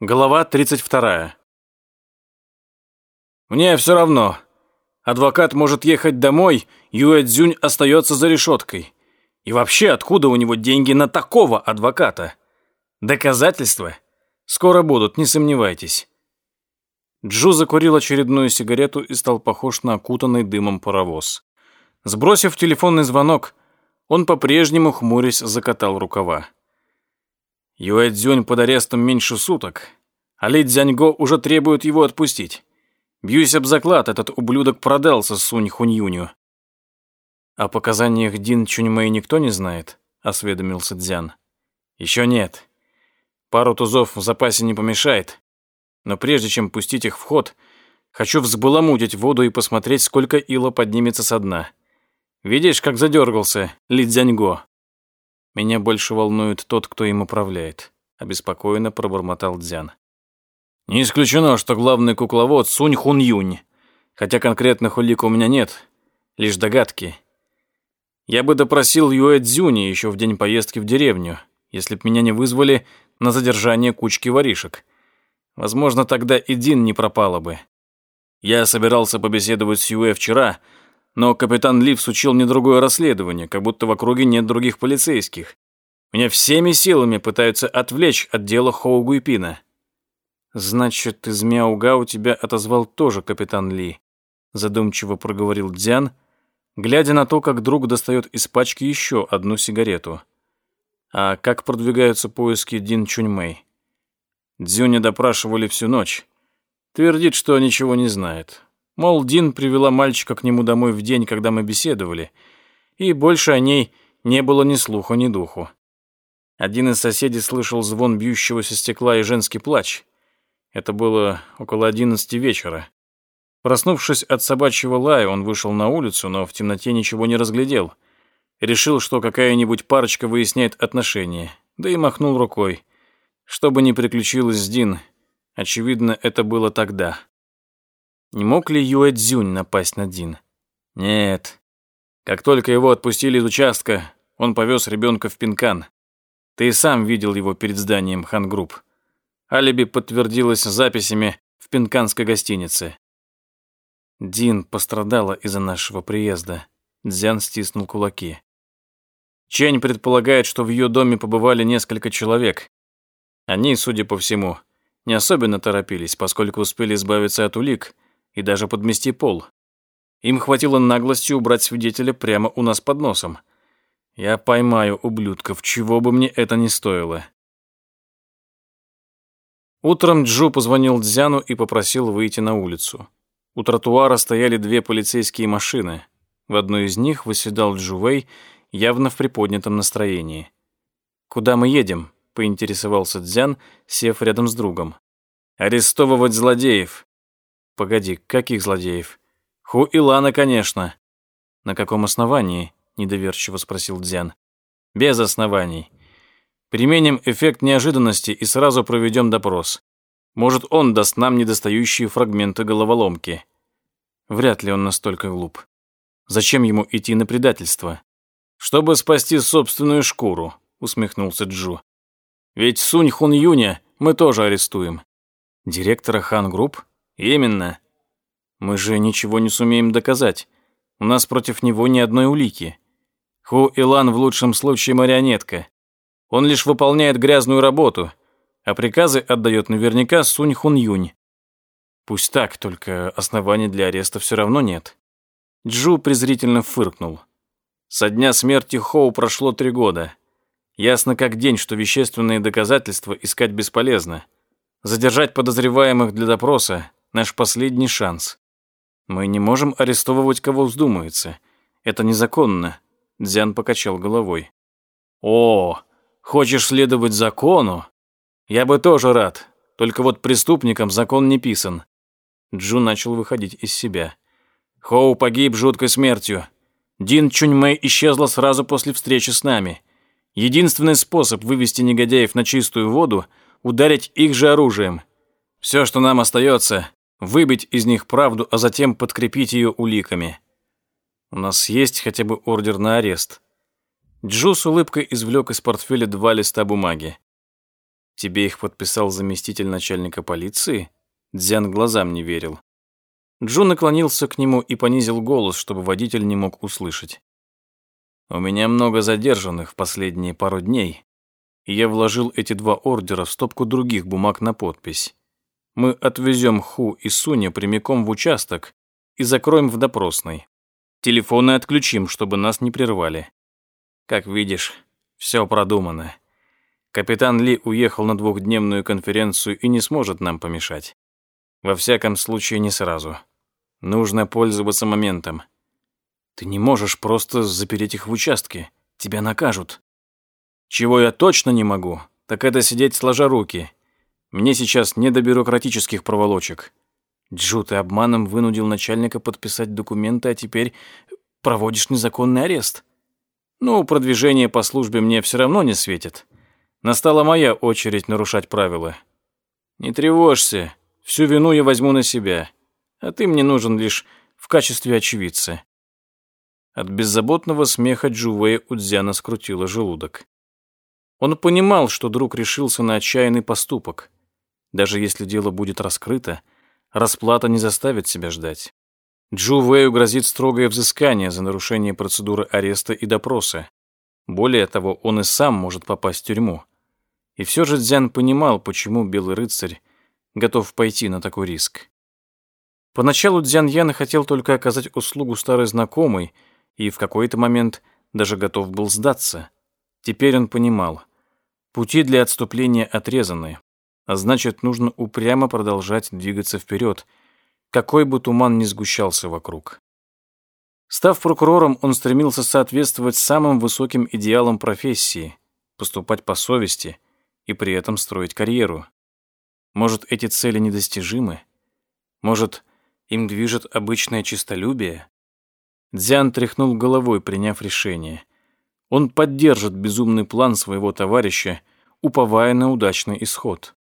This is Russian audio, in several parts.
Глава 32. Мне все равно. Адвокат может ехать домой, Юэ Цзюнь остается за решеткой. И вообще, откуда у него деньги на такого адвоката? Доказательства? Скоро будут, не сомневайтесь. Джу закурил очередную сигарету и стал похож на окутанный дымом паровоз. Сбросив телефонный звонок, он по-прежнему, хмурясь, закатал рукава. Юэ Цзюнь под арестом меньше суток, а Ли Цзяньго уже требует его отпустить. Бьюсь об заклад, этот ублюдок продался Сунь Хуньюню. О показаниях Дин Чуньмэй никто не знает, осведомился Дзян. Еще нет. Пару тузов в запасе не помешает, но прежде чем пустить их в ход, хочу взбаламутить воду и посмотреть, сколько ила поднимется со дна. Видишь, как задергался Ли Цзяньго? Меня больше волнует тот, кто им управляет, обеспокоенно пробормотал Дзян. Не исключено, что главный кукловод Сунь Хун Юнь, хотя конкретных улик у меня нет, лишь догадки. Я бы допросил Юэ Цзюни еще в день поездки в деревню, если б меня не вызвали на задержание кучки воришек. Возможно, тогда и Дин не пропала бы. Я собирался побеседовать с Юэ вчера, но капитан Ли всучил мне другое расследование, как будто в округе нет других полицейских. Меня всеми силами пытаются отвлечь от дела Хоу Гуйпина. Значит, из у тебя отозвал тоже капитан Ли, задумчиво проговорил Дзян, глядя на то, как друг достает из пачки еще одну сигарету. А как продвигаются поиски Дин Чуньмэй? Дзюня допрашивали всю ночь. Твердит, что ничего не знает. Мол, Дин привела мальчика к нему домой в день, когда мы беседовали, и больше о ней не было ни слуха, ни духу. Один из соседей слышал звон бьющегося стекла и женский плач. Это было около одиннадцати вечера. Проснувшись от собачьего лая, он вышел на улицу, но в темноте ничего не разглядел. Решил, что какая-нибудь парочка выясняет отношения, да и махнул рукой. Что бы ни приключилось с Дин, очевидно, это было тогда. Не мог ли Юэ Цзюнь напасть на Дин? Нет. Как только его отпустили из участка, он повез ребенка в Пинкан. Ты сам видел его перед зданием Хангрупп. Алиби подтвердилось записями в пинканской гостинице. Дин пострадала из-за нашего приезда. Дзян стиснул кулаки. Чень предполагает, что в ее доме побывали несколько человек. Они, судя по всему, не особенно торопились, поскольку успели избавиться от улик – и даже подмести пол. Им хватило наглости убрать свидетеля прямо у нас под носом. Я поймаю ублюдков, чего бы мне это ни стоило. Утром Джу позвонил Дзяну и попросил выйти на улицу. У тротуара стояли две полицейские машины. В одной из них выседал Джувей, явно в приподнятом настроении. «Куда мы едем?» — поинтересовался Дзян, сев рядом с другом. «Арестовывать злодеев. Погоди, каких злодеев? Ху и Лана, конечно. На каком основании? Недоверчиво спросил Дзян. Без оснований. Применим эффект неожиданности и сразу проведем допрос. Может, он даст нам недостающие фрагменты головоломки. Вряд ли он настолько глуп. Зачем ему идти на предательство? Чтобы спасти собственную шкуру, усмехнулся Джу. Ведь Сунь Хун Юня мы тоже арестуем. Директора Хан Групп? Именно. Мы же ничего не сумеем доказать. У нас против него ни одной улики. Ху Илан в лучшем случае марионетка. Он лишь выполняет грязную работу, а приказы отдает наверняка Сунь Хун Юнь. Пусть так, только оснований для ареста все равно нет. Джу презрительно фыркнул. Со дня смерти Хоу прошло три года. Ясно как день, что вещественные доказательства искать бесполезно. Задержать подозреваемых для допроса Наш последний шанс. Мы не можем арестовывать, кого вздумается. Это незаконно. Дзян покачал головой. О, хочешь следовать закону? Я бы тоже рад. Только вот преступникам закон не писан. Джу начал выходить из себя. Хоу погиб жуткой смертью. Дин Чуньмэй исчезла сразу после встречи с нами. Единственный способ вывести негодяев на чистую воду – ударить их же оружием. Все, что нам остается, выбить из них правду, а затем подкрепить ее уликами. У нас есть хотя бы ордер на арест. Джо с улыбкой извлек из портфеля два листа бумаги. Тебе их подписал заместитель начальника полиции? Дзян глазам не верил. Джу наклонился к нему и понизил голос, чтобы водитель не мог услышать. У меня много задержанных в последние пару дней, и я вложил эти два ордера в стопку других бумаг на подпись. Мы отвезем Ху и Суня прямиком в участок и закроем в допросной. Телефоны отключим, чтобы нас не прервали. Как видишь, все продумано. Капитан Ли уехал на двухдневную конференцию и не сможет нам помешать. Во всяком случае, не сразу. Нужно пользоваться моментом. Ты не можешь просто запереть их в участке. Тебя накажут. Чего я точно не могу, так это сидеть сложа руки. Мне сейчас не до бюрократических проволочек. Джу, ты обманом вынудил начальника подписать документы, а теперь проводишь незаконный арест. Ну, продвижение по службе мне все равно не светит. Настала моя очередь нарушать правила. Не тревожься, всю вину я возьму на себя, а ты мне нужен лишь в качестве очевидца. От беззаботного смеха Джувея Удзяна скрутило желудок. Он понимал, что друг решился на отчаянный поступок. Даже если дело будет раскрыто, расплата не заставит себя ждать. Джу Вэю грозит строгое взыскание за нарушение процедуры ареста и допроса. Более того, он и сам может попасть в тюрьму. И все же Дзян понимал, почему Белый рыцарь готов пойти на такой риск. Поначалу Дзян Ян хотел только оказать услугу старой знакомой и в какой-то момент даже готов был сдаться. Теперь он понимал, пути для отступления отрезаны, а значит, нужно упрямо продолжать двигаться вперед, какой бы туман ни сгущался вокруг. Став прокурором, он стремился соответствовать самым высоким идеалам профессии, поступать по совести и при этом строить карьеру. Может, эти цели недостижимы? Может, им движет обычное честолюбие? Дзян тряхнул головой, приняв решение — он поддержит безумный план своего товарища, уповая на удачный исход.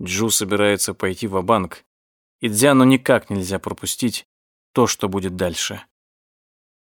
Джу собирается пойти в банк и Дзяну никак нельзя пропустить то, что будет дальше.